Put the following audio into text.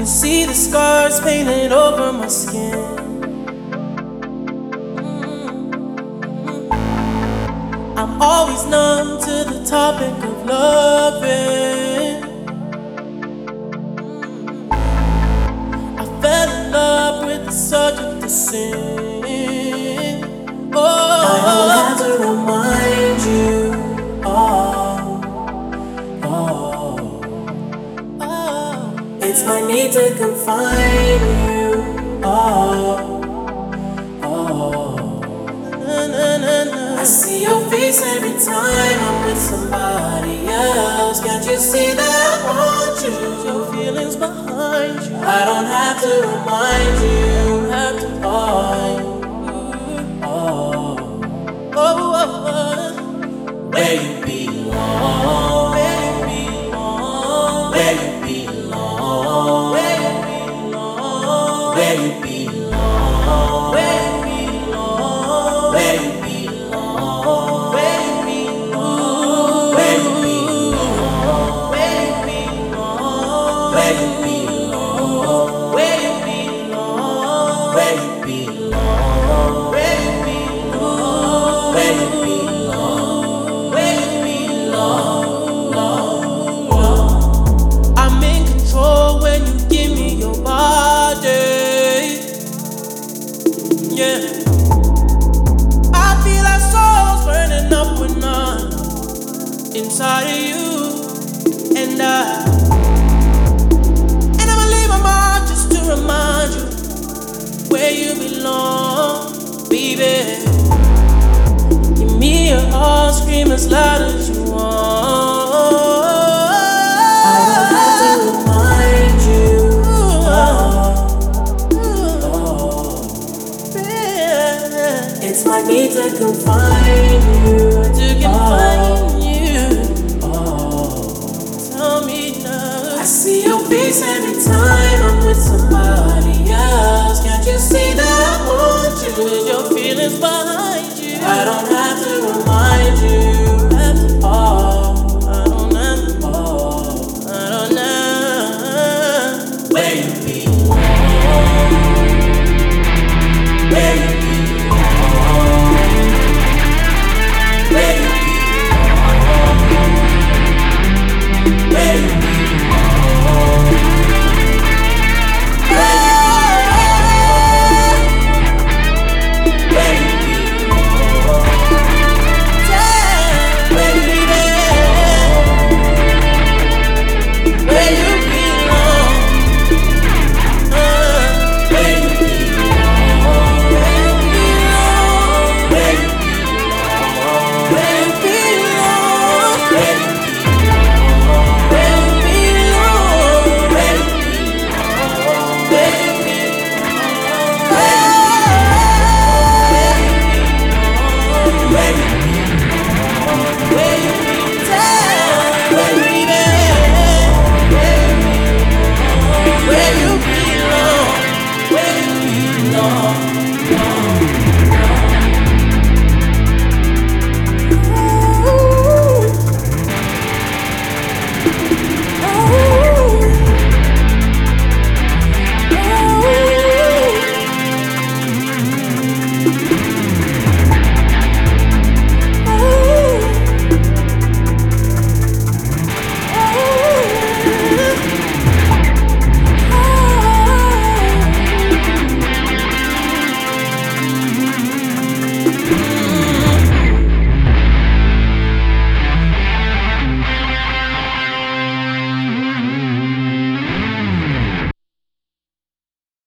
You see the scars painted over my skin. Mm-hmm. I'm always numb to the topic of loving. Mm-hmm. I fell in love with the subject of sin. Need to confine you. Oh, oh. Na, na, na, na. I see your face every time I'm with somebody else. Can't you see that I want you? Your feelings behind you. I don't have to remind you. have to oh, oh. oh, oh. Where you Where you belong. Inside of you and I. And I'ma leave my mark just to remind you where you belong, baby. Give me your heart, scream as loud as you want. I don't have to remind you. Oh, oh. It's my need to confine you. To confine you, see your face every time I'm with somebody else. Can't you see that I want you? With your feelings behind you. I don't